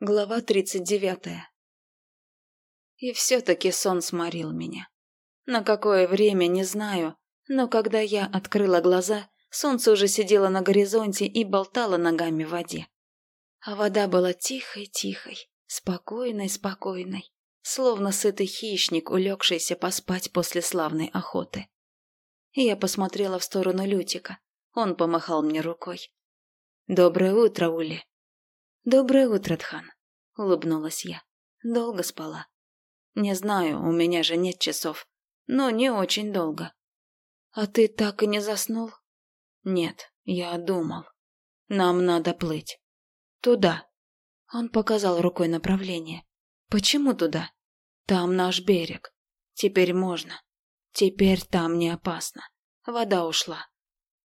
Глава тридцать девятая. И все-таки сон сморил меня. На какое время, не знаю, но когда я открыла глаза, солнце уже сидело на горизонте и болтало ногами в воде. А вода была тихой-тихой, спокойной-спокойной, словно сытый хищник, улегшийся поспать после славной охоты. Я посмотрела в сторону Лютика. Он помахал мне рукой. «Доброе утро, Ули!» «Доброе утро, Тхан», — улыбнулась я. «Долго спала?» «Не знаю, у меня же нет часов, но не очень долго». «А ты так и не заснул?» «Нет, я думал. Нам надо плыть. Туда». Он показал рукой направление. «Почему туда?» «Там наш берег. Теперь можно. Теперь там не опасно. Вода ушла».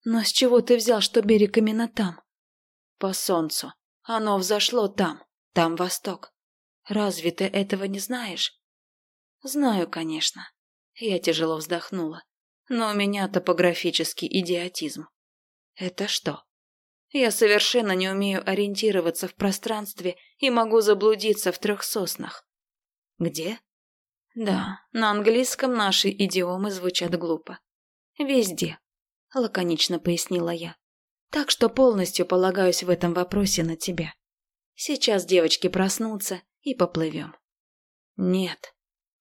«Но с чего ты взял, что берег именно там?» «По солнцу. Оно взошло там, там восток. Разве ты этого не знаешь? Знаю, конечно. Я тяжело вздохнула. Но у меня топографический идиотизм. Это что? Я совершенно не умею ориентироваться в пространстве и могу заблудиться в трех соснах. Где? Да, на английском наши идиомы звучат глупо. Везде, лаконично пояснила я. Так что полностью полагаюсь в этом вопросе на тебя. Сейчас девочки проснутся и поплывем. Нет,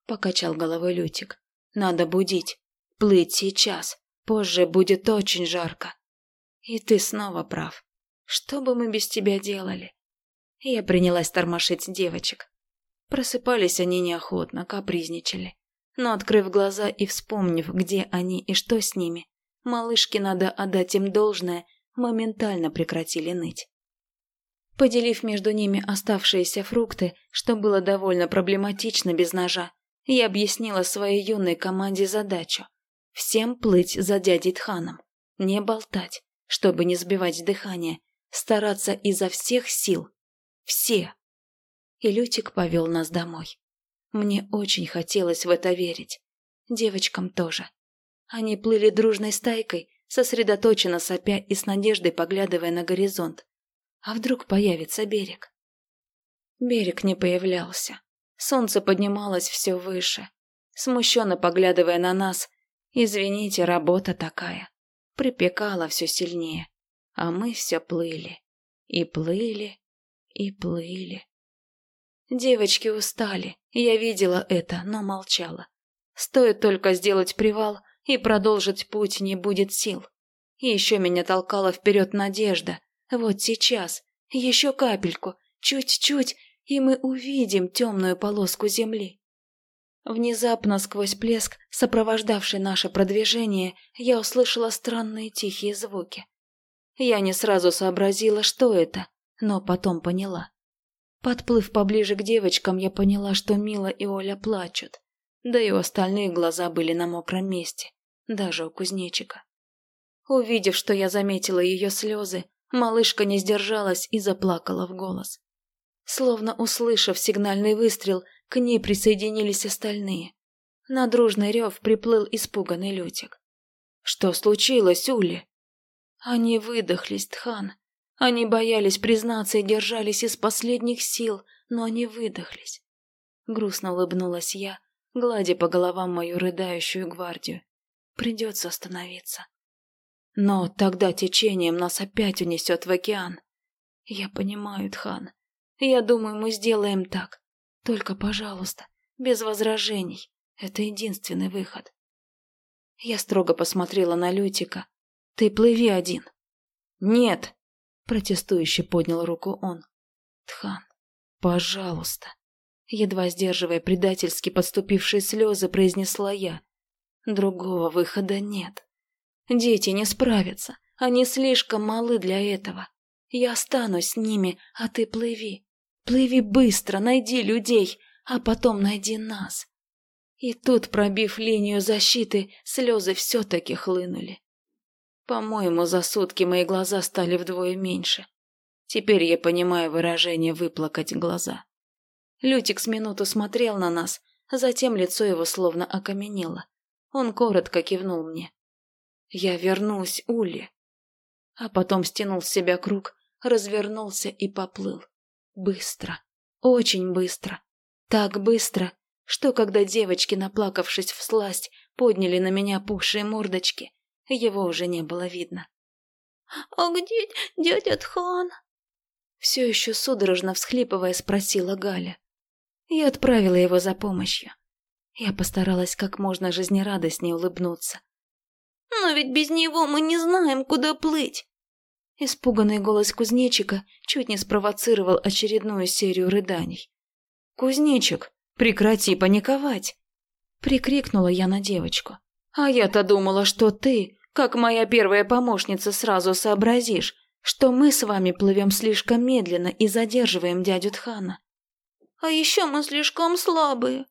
покачал головой Лютик. Надо будить. Плыть сейчас. Позже будет очень жарко. И ты снова прав. Что бы мы без тебя делали? Я принялась тормошить девочек. Просыпались они неохотно, капризничали. Но, открыв глаза и вспомнив, где они и что с ними, малышке надо отдать им должное моментально прекратили ныть. Поделив между ними оставшиеся фрукты, что было довольно проблематично без ножа, я объяснила своей юной команде задачу. Всем плыть за дядей Тханом, не болтать, чтобы не сбивать дыхание, стараться изо всех сил. Все. И Лютик повел нас домой. Мне очень хотелось в это верить. Девочкам тоже. Они плыли дружной стайкой, сосредоточенно сопя и с надеждой поглядывая на горизонт. А вдруг появится берег? Берег не появлялся. Солнце поднималось все выше. Смущенно поглядывая на нас, извините, работа такая. Припекало все сильнее. А мы все плыли. И плыли, и плыли. Девочки устали, я видела это, но молчала. Стоит только сделать привал, и продолжить путь не будет сил. Еще меня толкала вперед надежда. Вот сейчас, еще капельку, чуть-чуть, и мы увидим темную полоску земли. Внезапно сквозь плеск, сопровождавший наше продвижение, я услышала странные тихие звуки. Я не сразу сообразила, что это, но потом поняла. Подплыв поближе к девочкам, я поняла, что Мила и Оля плачут. Да и у остальных глаза были на мокром месте, даже у кузнечика. Увидев, что я заметила ее слезы, малышка не сдержалась и заплакала в голос. Словно услышав сигнальный выстрел, к ней присоединились остальные. На дружный рев приплыл испуганный Лютик. «Что случилось, Ули?» Они выдохлись, Тхан. Они боялись признаться и держались из последних сил, но они выдохлись. Грустно улыбнулась я, гладя по головам мою рыдающую гвардию. Придется остановиться. Но тогда течением нас опять унесет в океан. Я понимаю, Тхан. Я думаю, мы сделаем так. Только, пожалуйста, без возражений. Это единственный выход. Я строго посмотрела на Лютика. Ты плыви один. Нет, протестующе поднял руку он. Тхан, пожалуйста. Едва сдерживая предательски подступившие слезы, произнесла я. Другого выхода нет. Дети не справятся, они слишком малы для этого. Я останусь с ними, а ты плыви. Плыви быстро, найди людей, а потом найди нас. И тут, пробив линию защиты, слезы все-таки хлынули. По-моему, за сутки мои глаза стали вдвое меньше. Теперь я понимаю выражение «выплакать глаза». Лютик с минуту смотрел на нас, затем лицо его словно окаменело. Он коротко кивнул мне. «Я вернусь, Ули!» А потом стянул с себя круг, развернулся и поплыл. Быстро, Очень быстро. Так быстро, что когда девочки, наплакавшись в сласть, подняли на меня пухшие мордочки, его уже не было видно. «А где дядя Тхан?» Все еще судорожно всхлипывая, спросила Галя. Я отправила его за помощью. Я постаралась как можно жизнерадостнее улыбнуться. «Но ведь без него мы не знаем, куда плыть!» Испуганный голос кузнечика чуть не спровоцировал очередную серию рыданий. «Кузнечик, прекрати паниковать!» Прикрикнула я на девочку. «А я-то думала, что ты, как моя первая помощница, сразу сообразишь, что мы с вами плывем слишком медленно и задерживаем дядю Тхана». «А еще мы слишком слабые!»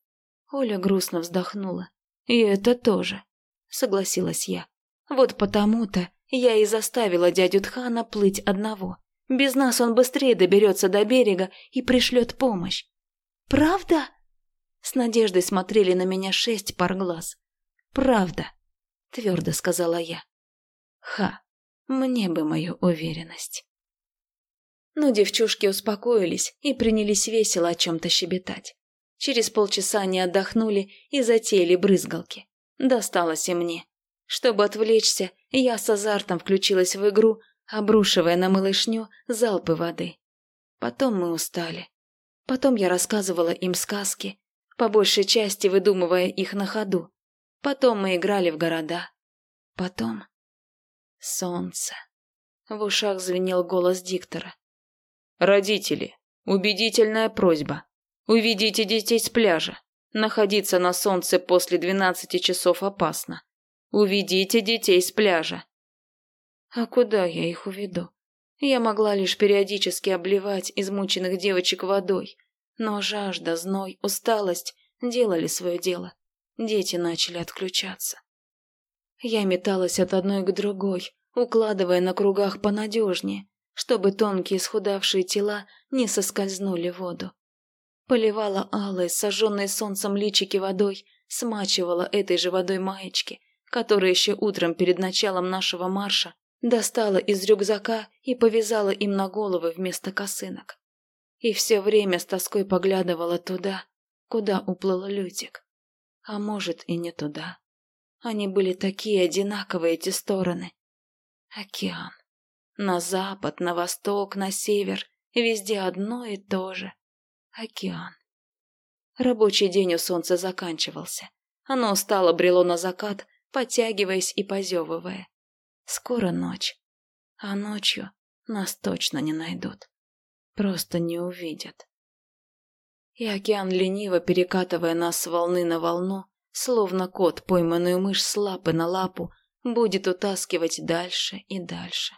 Оля грустно вздохнула. «И это тоже», — согласилась я. «Вот потому-то я и заставила дядю Тхана плыть одного. Без нас он быстрее доберется до берега и пришлет помощь. «Правда?» С надеждой смотрели на меня шесть пар глаз. «Правда», — твердо сказала я. «Ха, мне бы мою уверенность». Но девчушки успокоились и принялись весело о чем-то щебетать. Через полчаса они отдохнули и затеяли брызгалки. Досталось и мне. Чтобы отвлечься, я с азартом включилась в игру, обрушивая на малышню залпы воды. Потом мы устали. Потом я рассказывала им сказки, по большей части выдумывая их на ходу. Потом мы играли в города. Потом... Солнце. В ушах звенел голос диктора. «Родители, убедительная просьба. Уведите детей с пляжа. Находиться на солнце после двенадцати часов опасно. Уведите детей с пляжа. А куда я их уведу? Я могла лишь периодически обливать измученных девочек водой, но жажда, зной, усталость делали свое дело. Дети начали отключаться. Я металась от одной к другой, укладывая на кругах понадежнее, чтобы тонкие схудавшие тела не соскользнули в воду. Поливала алые, сожженные солнцем личики водой, смачивала этой же водой маечки – которая еще утром перед началом нашего марша достала из рюкзака и повязала им на головы вместо косынок. И все время с тоской поглядывала туда, куда уплыл Лютик. А может и не туда. Они были такие одинаковые, эти стороны. Океан. На запад, на восток, на север. Везде одно и то же. Океан. Рабочий день у солнца заканчивался. Оно устало брело на закат, подтягиваясь и позевывая. Скоро ночь, а ночью нас точно не найдут. Просто не увидят. И океан, лениво перекатывая нас с волны на волну, словно кот, пойманную мышь с лапы на лапу, будет утаскивать дальше и дальше.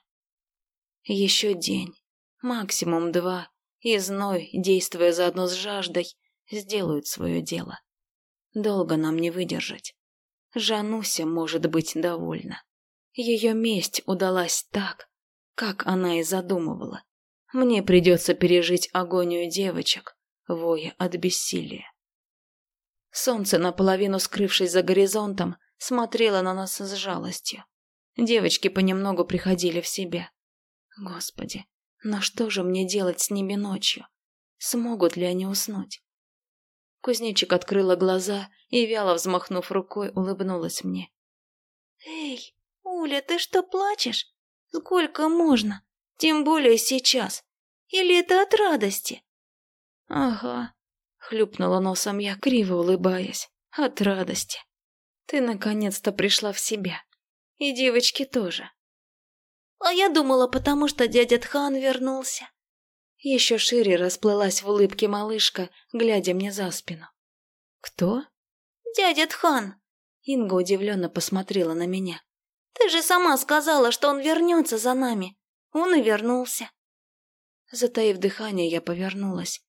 Еще день, максимум два, и зной, действуя заодно с жаждой, сделают свое дело. Долго нам не выдержать. Жануся может быть довольна. Ее месть удалась так, как она и задумывала. Мне придется пережить агонию девочек, воя от бессилия. Солнце, наполовину скрывшись за горизонтом, смотрело на нас с жалостью. Девочки понемногу приходили в себя. Господи, но что же мне делать с ними ночью? Смогут ли они уснуть? Кузнечик открыла глаза и, вяло взмахнув рукой, улыбнулась мне. «Эй, Уля, ты что, плачешь? Сколько можно? Тем более сейчас. Или это от радости?» «Ага», — хлюпнула носом я, криво улыбаясь. «От радости. Ты наконец-то пришла в себя. И девочки тоже». «А я думала, потому что дядя Тхан вернулся». Еще шире расплылась в улыбке малышка, глядя мне за спину. «Кто?» «Дядя Тхан!» Инга удивленно посмотрела на меня. «Ты же сама сказала, что он вернется за нами. Он и вернулся». Затаив дыхание, я повернулась.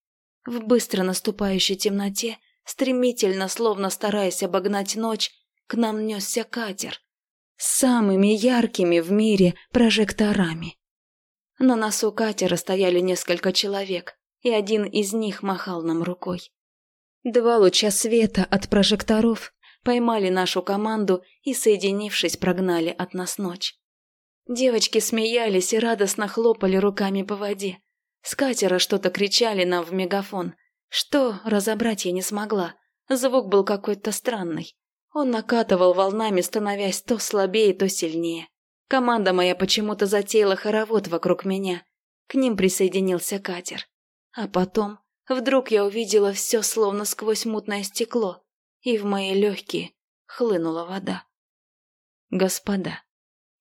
В быстро наступающей темноте, стремительно, словно стараясь обогнать ночь, к нам несся катер. Самыми яркими в мире прожекторами. На носу катера стояли несколько человек, и один из них махал нам рукой. Два луча света от прожекторов поймали нашу команду и, соединившись, прогнали от нас ночь. Девочки смеялись и радостно хлопали руками по воде. С катера что-то кричали нам в мегафон. Что, разобрать я не смогла. Звук был какой-то странный. Он накатывал волнами, становясь то слабее, то сильнее. Команда моя почему-то затеяла хоровод вокруг меня. К ним присоединился катер. А потом вдруг я увидела все словно сквозь мутное стекло, и в мои легкие хлынула вода. Господа,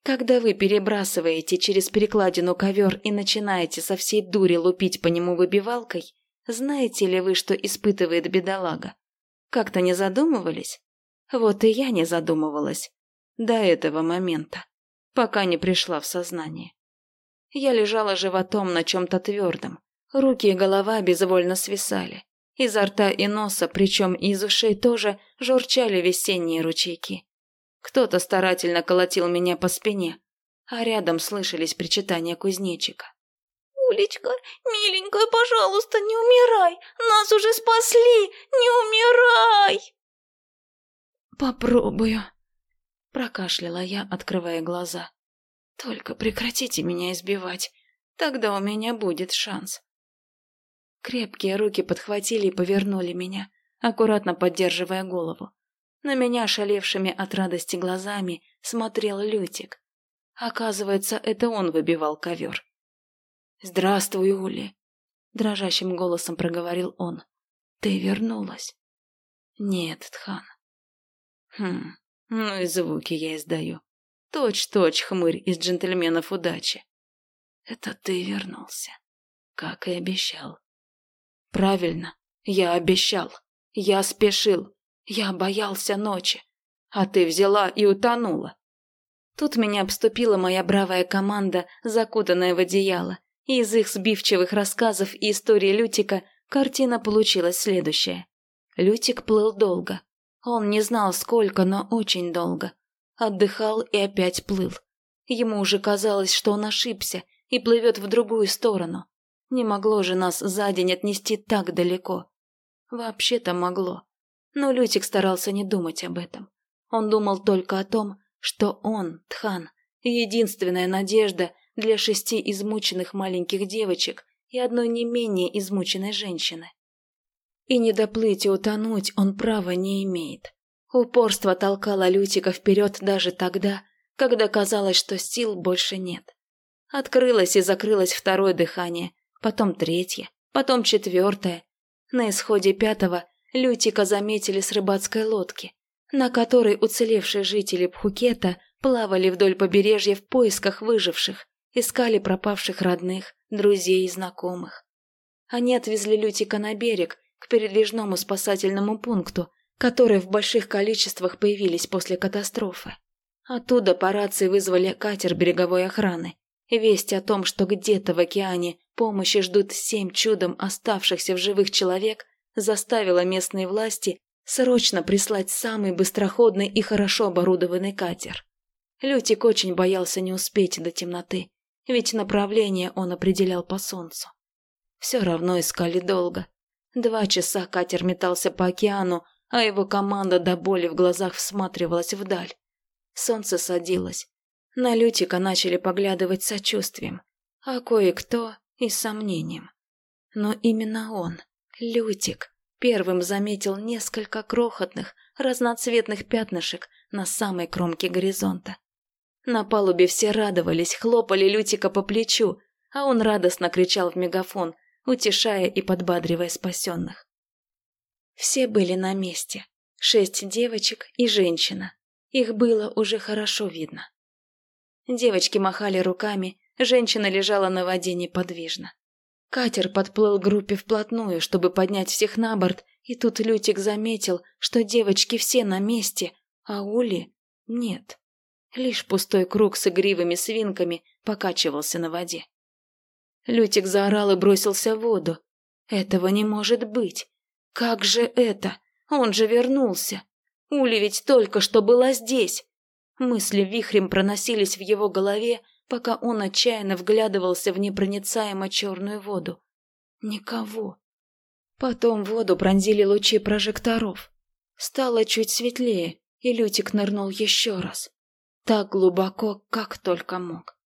когда вы перебрасываете через перекладину ковер и начинаете со всей дури лупить по нему выбивалкой, знаете ли вы, что испытывает бедолага? Как-то не задумывались? Вот и я не задумывалась. До этого момента, пока не пришла в сознание. Я лежала животом на чем-то твердом. Руки и голова безвольно свисали. Изо рта и носа, причем из ушей тоже, журчали весенние ручейки. Кто-то старательно колотил меня по спине, а рядом слышались причитания кузнечика. «Улечка, миленькая, пожалуйста, не умирай! Нас уже спасли! Не умирай!» «Попробую», – прокашляла я, открывая глаза. «Только прекратите меня избивать, тогда у меня будет шанс». Крепкие руки подхватили и повернули меня, аккуратно поддерживая голову. На меня шалевшими от радости глазами смотрел Лютик. Оказывается, это он выбивал ковер. «Здравствуй, Ули!» – дрожащим голосом проговорил он. «Ты вернулась?» «Нет, Тхан». «Хм, ну и звуки я издаю. Точь-точь хмырь из джентльменов удачи. Это ты вернулся, как и обещал». «Правильно, я обещал. Я спешил. Я боялся ночи, а ты взяла и утонула. Тут меня обступила моя бравая команда, закутанная в одеяло, и из их сбивчивых рассказов и истории Лютика картина получилась следующая. Лютик плыл долго. Он не знал сколько, но очень долго. Отдыхал и опять плыл. Ему уже казалось, что он ошибся и плывет в другую сторону. Не могло же нас за день отнести так далеко. Вообще-то могло. Но Лютик старался не думать об этом. Он думал только о том, что он, Тхан, единственная надежда для шести измученных маленьких девочек и одной не менее измученной женщины. И не доплыть и утонуть он права не имеет. Упорство толкало Лютика вперед даже тогда, когда казалось, что сил больше нет. Открылось и закрылось второе дыхание, потом третье, потом четвертое. На исходе пятого Лютика заметили с рыбацкой лодки, на которой уцелевшие жители Пхукета плавали вдоль побережья в поисках выживших, искали пропавших родных, друзей и знакомых. Они отвезли Лютика на берег, к передвижному спасательному пункту, которые в больших количествах появились после катастрофы. Оттуда по рации вызвали катер береговой охраны. Весть о том, что где-то в океане помощи ждут семь чудом оставшихся в живых человек, заставила местные власти срочно прислать самый быстроходный и хорошо оборудованный катер. Лютик очень боялся не успеть до темноты, ведь направление он определял по солнцу. Все равно искали долго. Два часа катер метался по океану, а его команда до боли в глазах всматривалась вдаль. Солнце садилось. На Лютика начали поглядывать сочувствием, а кое-кто и сомнением. Но именно он, Лютик первым заметил несколько крохотных, разноцветных пятнышек на самой кромке горизонта. На палубе все радовались, хлопали Лютика по плечу, а он радостно кричал в мегафон, утешая и подбадривая спасенных. Все были на месте. Шесть девочек и женщина. Их было уже хорошо видно. Девочки махали руками, женщина лежала на воде неподвижно. Катер подплыл к группе вплотную, чтобы поднять всех на борт, и тут Лютик заметил, что девочки все на месте, а Ули нет. Лишь пустой круг с игривыми свинками покачивался на воде. Лютик заорал и бросился в воду. Этого не может быть. Как же это? Он же вернулся. Ули ведь только что была здесь. Мысли вихрем проносились в его голове, пока он отчаянно вглядывался в непроницаемо черную воду. Никого. Потом воду пронзили лучи прожекторов. Стало чуть светлее, и Лютик нырнул еще раз. Так глубоко, как только мог.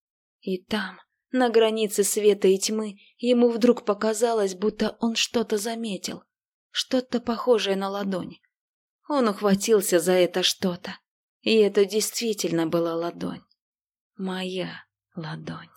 И там, На границе света и тьмы ему вдруг показалось, будто он что-то заметил, что-то похожее на ладонь. Он ухватился за это что-то, и это действительно была ладонь. Моя ладонь.